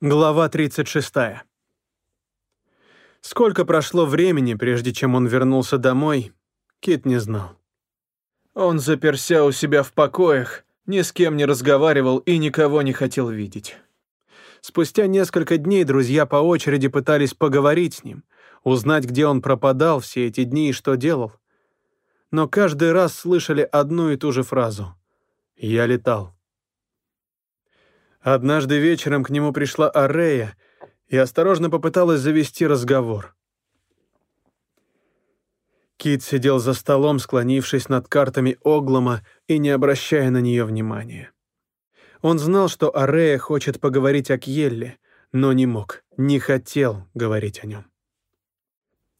Глава 36. Сколько прошло времени, прежде чем он вернулся домой, Кит не знал. Он заперся у себя в покоях, ни с кем не разговаривал и никого не хотел видеть. Спустя несколько дней друзья по очереди пытались поговорить с ним, узнать, где он пропадал все эти дни и что делал. Но каждый раз слышали одну и ту же фразу «Я летал». Однажды вечером к нему пришла Арея и осторожно попыталась завести разговор. Кит сидел за столом, склонившись над картами Оглома и не обращая на нее внимания. Он знал, что Арея хочет поговорить о Кьелле, но не мог, не хотел говорить о нем.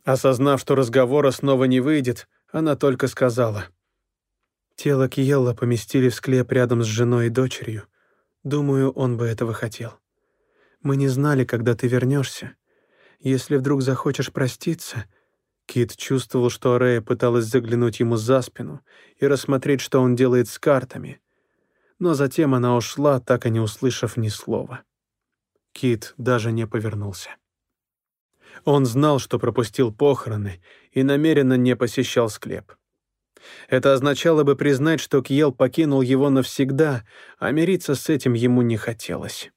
Осознав, что разговора снова не выйдет, она только сказала. Тело Кьелла поместили в склеп рядом с женой и дочерью — Думаю, он бы этого хотел. Мы не знали, когда ты вернешься. Если вдруг захочешь проститься...» Кит чувствовал, что Арея пыталась заглянуть ему за спину и рассмотреть, что он делает с картами. Но затем она ушла, так и не услышав ни слова. Кит даже не повернулся. Он знал, что пропустил похороны и намеренно не посещал склеп. Это означало бы признать, что Кьел покинул его навсегда, а мириться с этим ему не хотелось.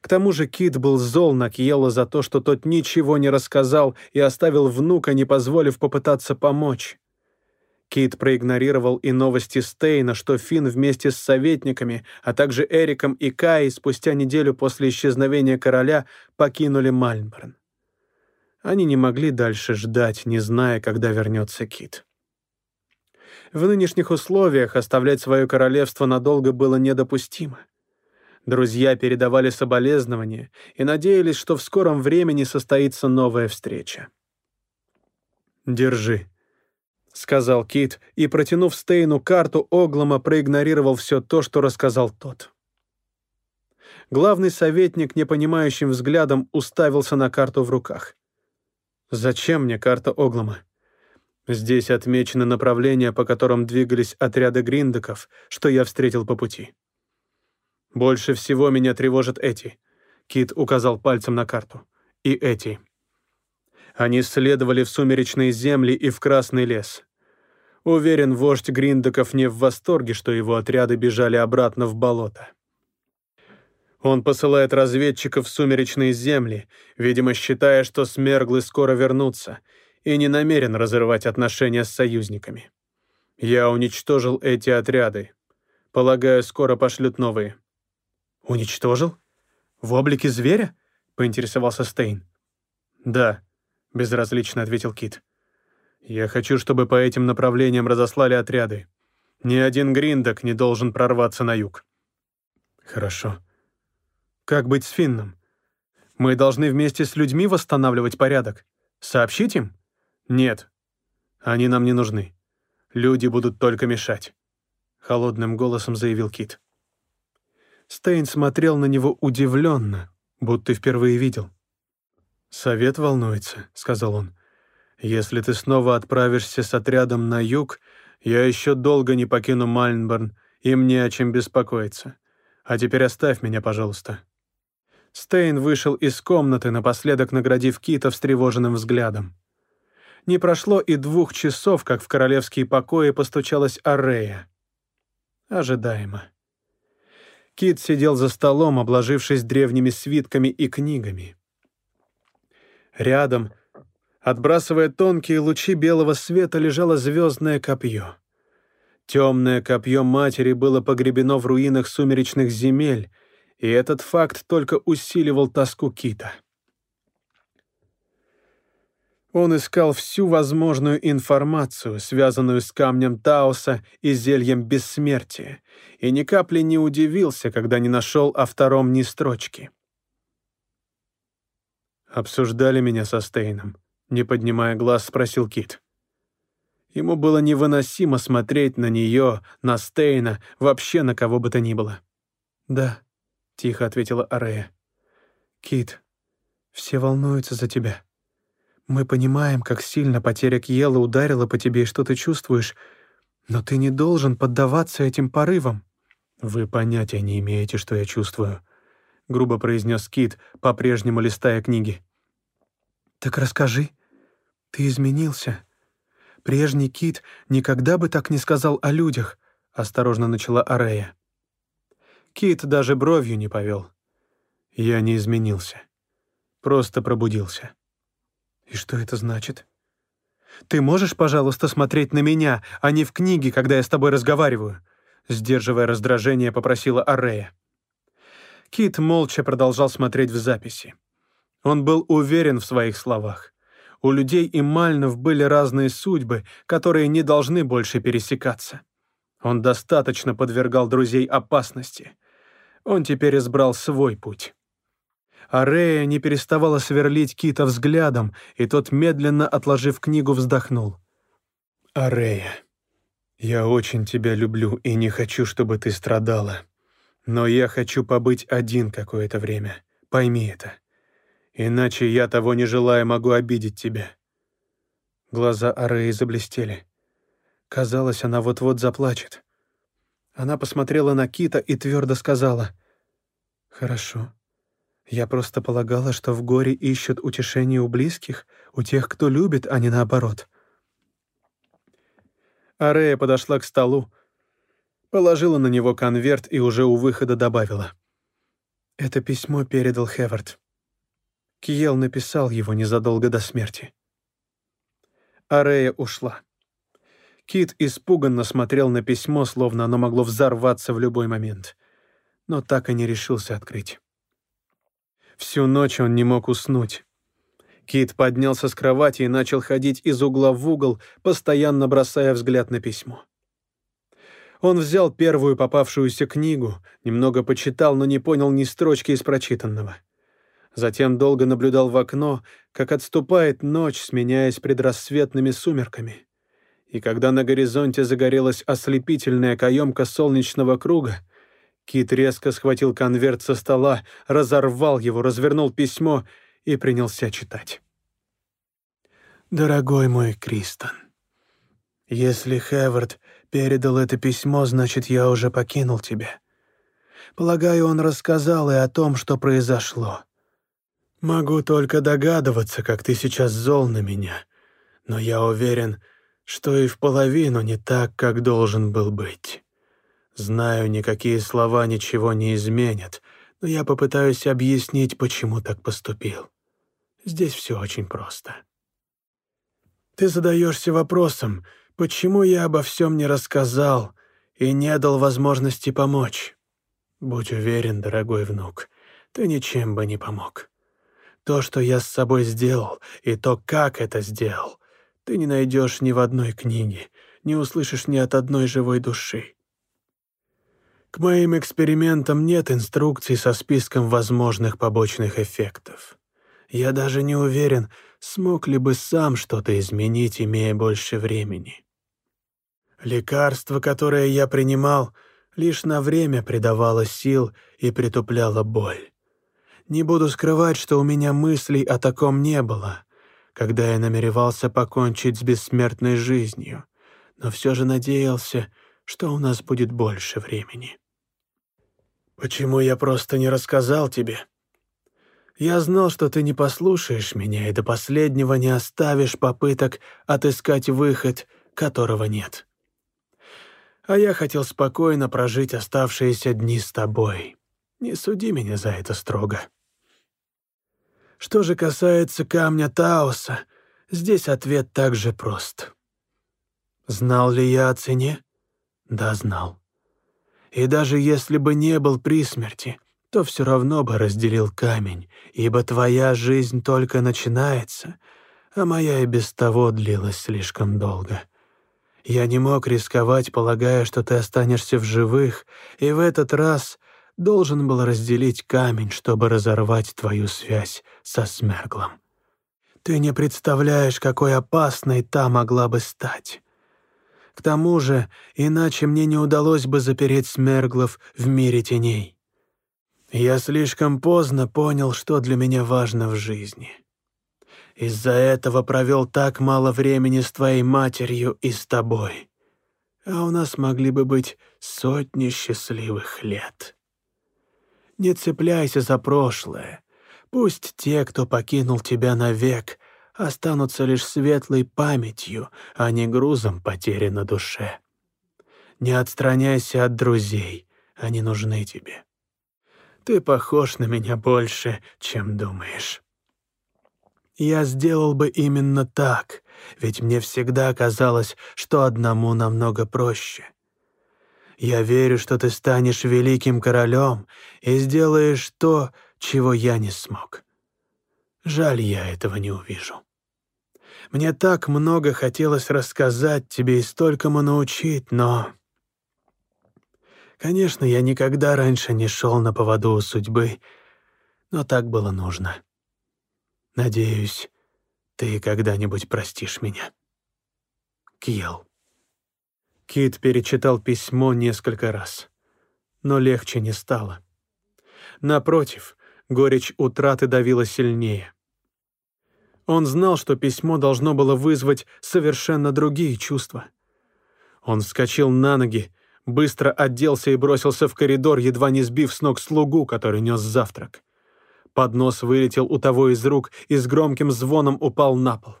К тому же Кит был зол на Кьела за то, что тот ничего не рассказал и оставил внука, не позволив попытаться помочь. Кит проигнорировал и новости Стейна, что Финн вместе с советниками, а также Эриком и Кай спустя неделю после исчезновения короля покинули Мальмборн. Они не могли дальше ждать, не зная, когда вернется Кит. В нынешних условиях оставлять свое королевство надолго было недопустимо. Друзья передавали соболезнования и надеялись, что в скором времени состоится новая встреча. «Держи», — сказал Кит, и, протянув Стейну карту, Оглома проигнорировал все то, что рассказал тот. Главный советник непонимающим взглядом уставился на карту в руках. «Зачем мне карта Оглома?» Здесь отмечены направления, по которым двигались отряды гриндеков, что я встретил по пути. Больше всего меня тревожат эти. Кит указал пальцем на карту. И эти. Они следовали в сумеречные земли и в Красный лес. Уверен, вождь гриндеков не в восторге, что его отряды бежали обратно в болото. Он посылает разведчиков в сумеречные земли, видимо, считая, что смерглы скоро вернутся — и не намерен разрывать отношения с союзниками. Я уничтожил эти отряды. Полагаю, скоро пошлют новые». «Уничтожил? В облике зверя?» — поинтересовался Стейн. «Да», — безразлично ответил Кит. «Я хочу, чтобы по этим направлениям разослали отряды. Ни один гриндок не должен прорваться на юг». «Хорошо. Как быть с Финном? Мы должны вместе с людьми восстанавливать порядок. Сообщить им?» «Нет, они нам не нужны. Люди будут только мешать», — холодным голосом заявил Кит. Стейн смотрел на него удивленно, будто впервые видел. «Совет волнуется», — сказал он. «Если ты снова отправишься с отрядом на юг, я еще долго не покину Мальнборн, и мне о чем беспокоиться. А теперь оставь меня, пожалуйста». Стейн вышел из комнаты, напоследок наградив Кита встревоженным взглядом. Не прошло и двух часов, как в королевские покои постучалась Арея. Ожидаемо. Кит сидел за столом, обложившись древними свитками и книгами. Рядом, отбрасывая тонкие лучи белого света, лежало звездное копье. Темное копье матери было погребено в руинах сумеречных земель, и этот факт только усиливал тоску Кита. Он искал всю возможную информацию, связанную с камнем Таоса и зельем бессмертия, и ни капли не удивился, когда не нашел о втором ни строчки. «Обсуждали меня со Стейном», — не поднимая глаз, спросил Кит. Ему было невыносимо смотреть на нее, на Стейна, вообще на кого бы то ни было. «Да», — тихо ответила Арея. «Кит, все волнуются за тебя». Мы понимаем, как сильно потеря Кьела ударила по тебе и что ты чувствуешь, но ты не должен поддаваться этим порывам. Вы понятия не имеете, что я чувствую. — грубо произнес Кит, по-прежнему листая книги. «Так расскажи. Ты изменился. Прежний Кит никогда бы так не сказал о людях», — осторожно начала Арея. Кит даже бровью не повел. Я не изменился. Просто пробудился. «И что это значит?» «Ты можешь, пожалуйста, смотреть на меня, а не в книге, когда я с тобой разговариваю?» Сдерживая раздражение, попросила Арея. Кит молча продолжал смотреть в записи. Он был уверен в своих словах. У людей и Мальнов были разные судьбы, которые не должны больше пересекаться. Он достаточно подвергал друзей опасности. Он теперь избрал свой путь. Арея не переставала сверлить Кита взглядом, и тот, медленно отложив книгу, вздохнул. «Арея, я очень тебя люблю и не хочу, чтобы ты страдала. Но я хочу побыть один какое-то время. Пойми это. Иначе я того не желая могу обидеть тебя». Глаза Ареи заблестели. Казалось, она вот-вот заплачет. Она посмотрела на Кита и твердо сказала. «Хорошо. Я просто полагала, что в горе ищут утешение у близких, у тех, кто любит, а не наоборот». Арея подошла к столу, положила на него конверт и уже у выхода добавила. «Это письмо передал Хевард. Киел написал его незадолго до смерти». Арея ушла. Кит испуганно смотрел на письмо, словно оно могло взорваться в любой момент, но так и не решился открыть. Всю ночь он не мог уснуть. Кит поднялся с кровати и начал ходить из угла в угол, постоянно бросая взгляд на письмо. Он взял первую попавшуюся книгу, немного почитал, но не понял ни строчки из прочитанного. Затем долго наблюдал в окно, как отступает ночь, сменяясь предрассветными сумерками. И когда на горизонте загорелась ослепительная каемка солнечного круга, Кит резко схватил конверт со стола, разорвал его, развернул письмо и принялся читать. «Дорогой мой Кристон, если Хевард передал это письмо, значит, я уже покинул тебя. Полагаю, он рассказал и о том, что произошло. Могу только догадываться, как ты сейчас зол на меня, но я уверен, что и в половину не так, как должен был быть. Знаю, никакие слова ничего не изменят, но я попытаюсь объяснить, почему так поступил. Здесь все очень просто. Ты задаешься вопросом, почему я обо всем не рассказал и не дал возможности помочь. Будь уверен, дорогой внук, ты ничем бы не помог. То, что я с собой сделал, и то, как это сделал, ты не найдешь ни в одной книге, не услышишь ни от одной живой души. К моим экспериментам нет инструкций со списком возможных побочных эффектов. Я даже не уверен, смог ли бы сам что-то изменить, имея больше времени. Лекарство, которое я принимал, лишь на время придавало сил и притупляло боль. Не буду скрывать, что у меня мыслей о таком не было, когда я намеревался покончить с бессмертной жизнью, но все же надеялся, что у нас будет больше времени. Почему я просто не рассказал тебе? Я знал, что ты не послушаешь меня и до последнего не оставишь попыток отыскать выход, которого нет. А я хотел спокойно прожить оставшиеся дни с тобой. Не суди меня за это строго. Что же касается камня Таоса, здесь ответ также прост. Знал ли я о цене? Да, знал. И даже если бы не был при смерти, то все равно бы разделил камень, ибо твоя жизнь только начинается, а моя и без того длилась слишком долго. Я не мог рисковать, полагая, что ты останешься в живых, и в этот раз должен был разделить камень, чтобы разорвать твою связь со Смерглом. Ты не представляешь, какой опасной та могла бы стать. К тому же, иначе мне не удалось бы запереть Смерглов в мире теней. Я слишком поздно понял, что для меня важно в жизни. Из-за этого провел так мало времени с твоей матерью и с тобой. А у нас могли бы быть сотни счастливых лет. Не цепляйся за прошлое. Пусть те, кто покинул тебя навек, останутся лишь светлой памятью, а не грузом потери на душе. Не отстраняйся от друзей, они нужны тебе. Ты похож на меня больше, чем думаешь. Я сделал бы именно так, ведь мне всегда казалось, что одному намного проще. Я верю, что ты станешь великим королем и сделаешь то, чего я не смог. Жаль, я этого не увижу. Мне так много хотелось рассказать тебе и столькому научить, но... Конечно, я никогда раньше не шел на поводу у судьбы, но так было нужно. Надеюсь, ты когда-нибудь простишь меня. Кьел. Кит перечитал письмо несколько раз, но легче не стало. Напротив, горечь утраты давила сильнее. Он знал, что письмо должно было вызвать совершенно другие чувства. Он вскочил на ноги, быстро оделся и бросился в коридор, едва не сбив с ног слугу, который нес завтрак. Поднос вылетел у того из рук и с громким звоном упал на пол.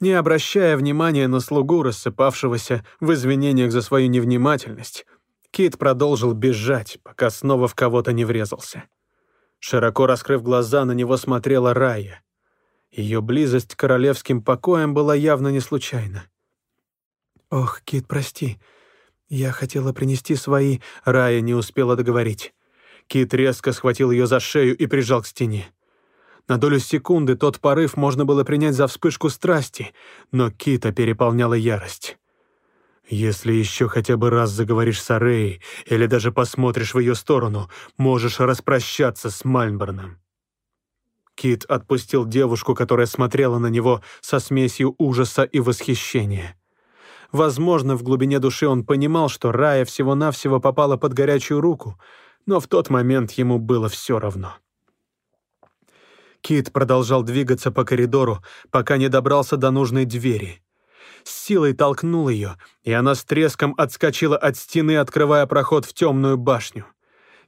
Не обращая внимания на слугу, рассыпавшегося в извинениях за свою невнимательность, Кит продолжил бежать, пока снова в кого-то не врезался. Широко раскрыв глаза, на него смотрела Рая. Ее близость к королевским покоям была явно не случайна. «Ох, Кит, прости. Я хотела принести свои...» Рая не успела договорить. Кит резко схватил ее за шею и прижал к стене. На долю секунды тот порыв можно было принять за вспышку страсти, но Кита переполняла ярость. «Если еще хотя бы раз заговоришь с Арей или даже посмотришь в ее сторону, можешь распрощаться с Мальмборном». Кит отпустил девушку, которая смотрела на него со смесью ужаса и восхищения. Возможно, в глубине души он понимал, что Рая всего-навсего попала под горячую руку, но в тот момент ему было все равно. Кит продолжал двигаться по коридору, пока не добрался до нужной двери. С силой толкнул ее, и она с треском отскочила от стены, открывая проход в темную башню.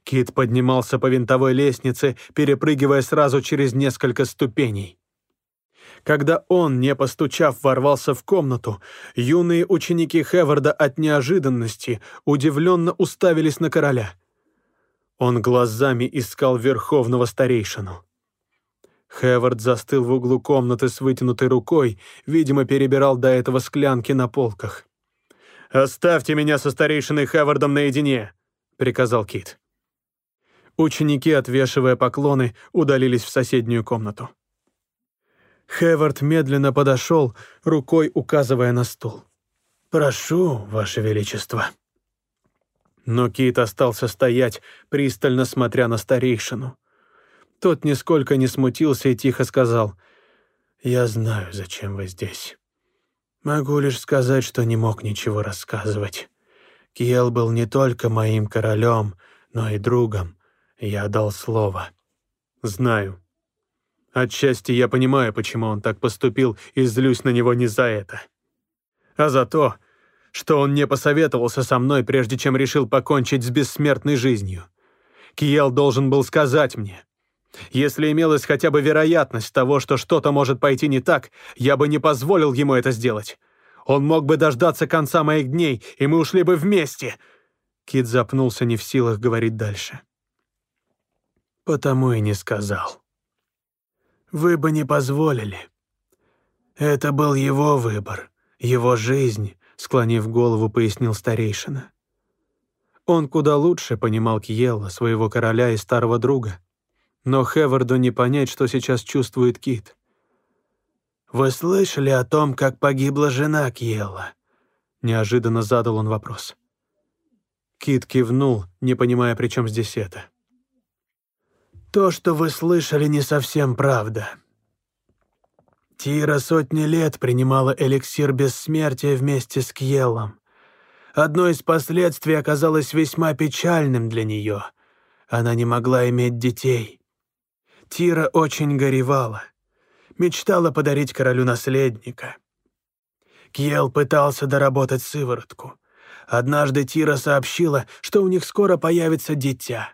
Кит поднимался по винтовой лестнице, перепрыгивая сразу через несколько ступеней. Когда он, не постучав, ворвался в комнату, юные ученики Хеварда от неожиданности удивленно уставились на короля. Он глазами искал верховного старейшину. Хевард застыл в углу комнаты с вытянутой рукой, видимо, перебирал до этого склянки на полках. «Оставьте меня со старейшиной Хевардом наедине», — приказал Кит. Ученики, отвешивая поклоны, удалились в соседнюю комнату. Хевард медленно подошел, рукой указывая на стул. «Прошу, Ваше Величество». Но Кит остался стоять, пристально смотря на старейшину. Тот нисколько не смутился и тихо сказал, «Я знаю, зачем вы здесь. Могу лишь сказать, что не мог ничего рассказывать. Киел был не только моим королем, но и другом. Я дал слово. Знаю. Отчасти я понимаю, почему он так поступил, и злюсь на него не за это. А за то, что он не посоветовался со мной, прежде чем решил покончить с бессмертной жизнью. Киел должен был сказать мне. Если имелась хотя бы вероятность того, что что-то может пойти не так, я бы не позволил ему это сделать. Он мог бы дождаться конца моих дней, и мы ушли бы вместе. Кит запнулся не в силах говорить дальше потому и не сказал. Вы бы не позволили. Это был его выбор, его жизнь, склонив голову, пояснил старейшина. Он куда лучше понимал Кьелла, своего короля и старого друга. Но Хеварду не понять, что сейчас чувствует Кит. «Вы слышали о том, как погибла жена Кьелла?» Неожиданно задал он вопрос. Кит кивнул, не понимая, при чем здесь это. То, что вы слышали, не совсем правда. Тира сотни лет принимала эликсир бессмертия вместе с Кьеллом. Одно из последствий оказалось весьма печальным для нее. Она не могла иметь детей. Тира очень горевала. Мечтала подарить королю наследника. Кьел пытался доработать сыворотку. Однажды Тира сообщила, что у них скоро появится дитя.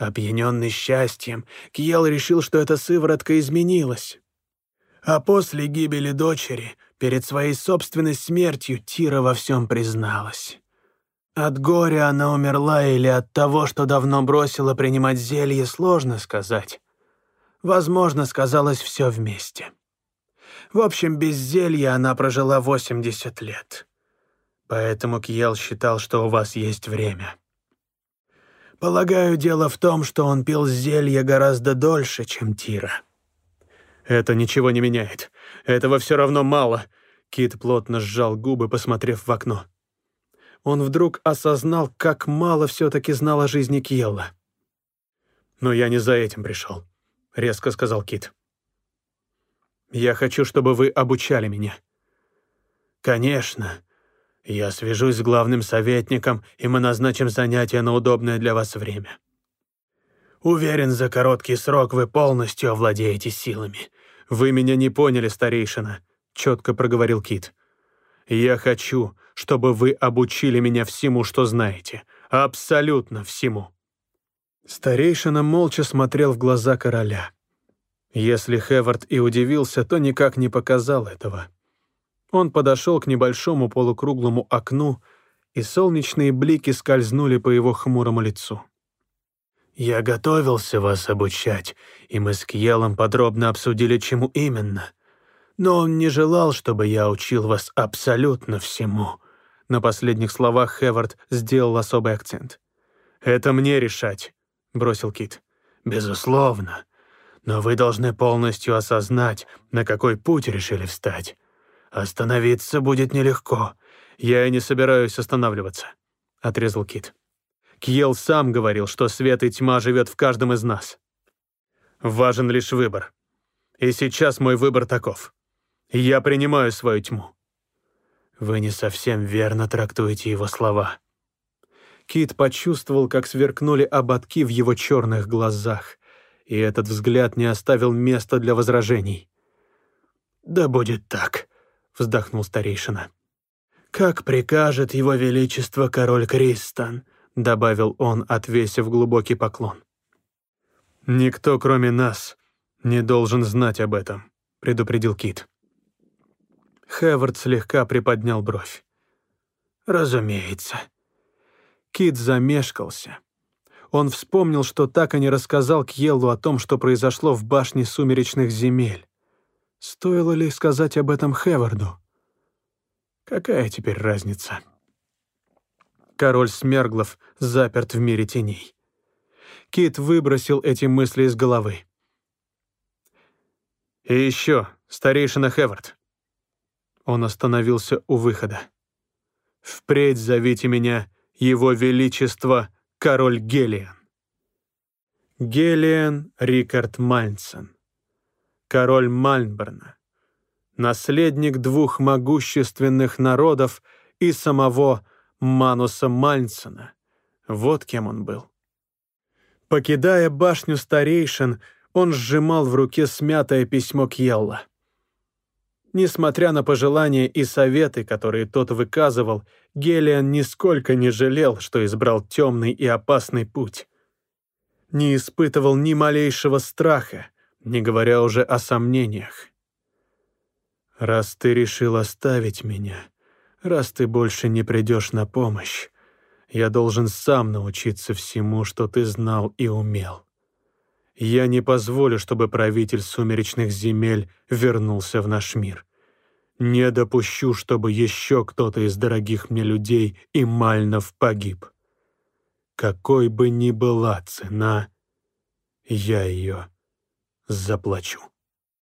Опьяненный счастьем, Кьел решил, что эта сыворотка изменилась. А после гибели дочери, перед своей собственной смертью, Тира во всем призналась. От горя она умерла или от того, что давно бросила принимать зелье, сложно сказать. Возможно, сказалось все вместе. В общем, без зелья она прожила 80 лет. Поэтому Кьел считал, что у вас есть время. Полагаю, дело в том, что он пил зелье гораздо дольше, чем Тира. Это ничего не меняет. Этого все равно мало. Кит плотно сжал губы, посмотрев в окно. Он вдруг осознал, как мало все-таки знал о жизни Кьелла. «Но я не за этим пришел», — резко сказал Кит. «Я хочу, чтобы вы обучали меня». «Конечно», я свяжусь с главным советником, и мы назначим занятие на удобное для вас время. Уверен, за короткий срок вы полностью овладеете силами. Вы меня не поняли, старейшина, четко проговорил Кит. Я хочу, чтобы вы обучили меня всему, что знаете. Абсолютно всему. Старейшина молча смотрел в глаза короля. Если Хевард и удивился, то никак не показал этого. Он подошел к небольшому полукруглому окну, и солнечные блики скользнули по его хмурому лицу. «Я готовился вас обучать, и мы с Кьелом подробно обсудили, чему именно. Но он не желал, чтобы я учил вас абсолютно всему». На последних словах Хевард сделал особый акцент. «Это мне решать», — бросил Кит. «Безусловно. Но вы должны полностью осознать, на какой путь решили встать. «Остановиться будет нелегко. Я и не собираюсь останавливаться», — отрезал Кит. Кьел сам говорил, что свет и тьма живет в каждом из нас. Важен лишь выбор. И сейчас мой выбор таков. Я принимаю свою тьму. Вы не совсем верно трактуете его слова. Кит почувствовал, как сверкнули ободки в его черных глазах, и этот взгляд не оставил места для возражений. «Да будет так», вздохнул старейшина. «Как прикажет его величество король Кристан», — добавил он, отвесив глубокий поклон. «Никто, кроме нас, не должен знать об этом», — предупредил Кит. Хевард слегка приподнял бровь. «Разумеется». Кит замешкался. Он вспомнил, что так и не рассказал Кьеллу о том, что произошло в башне сумеречных земель. Стоило ли сказать об этом Хеварду? Какая теперь разница? Король Смерглов заперт в мире теней. Кит выбросил эти мысли из головы. «И еще, старейшина Хевард». Он остановился у выхода. «Впредь зовите меня Его Величество Король Гелиан». Гелиан Рикард Мальнсен король Мальнберна, наследник двух могущественных народов и самого Мануса Мальнсена. Вот кем он был. Покидая башню старейшин, он сжимал в руке смятое письмо Кьелла. Несмотря на пожелания и советы, которые тот выказывал, Гелиан нисколько не жалел, что избрал темный и опасный путь. Не испытывал ни малейшего страха, не говоря уже о сомнениях. «Раз ты решил оставить меня, раз ты больше не придешь на помощь, я должен сам научиться всему, что ты знал и умел. Я не позволю, чтобы правитель сумеречных земель вернулся в наш мир. Не допущу, чтобы еще кто-то из дорогих мне людей и Мальнов погиб. Какой бы ни была цена, я ее заплачу.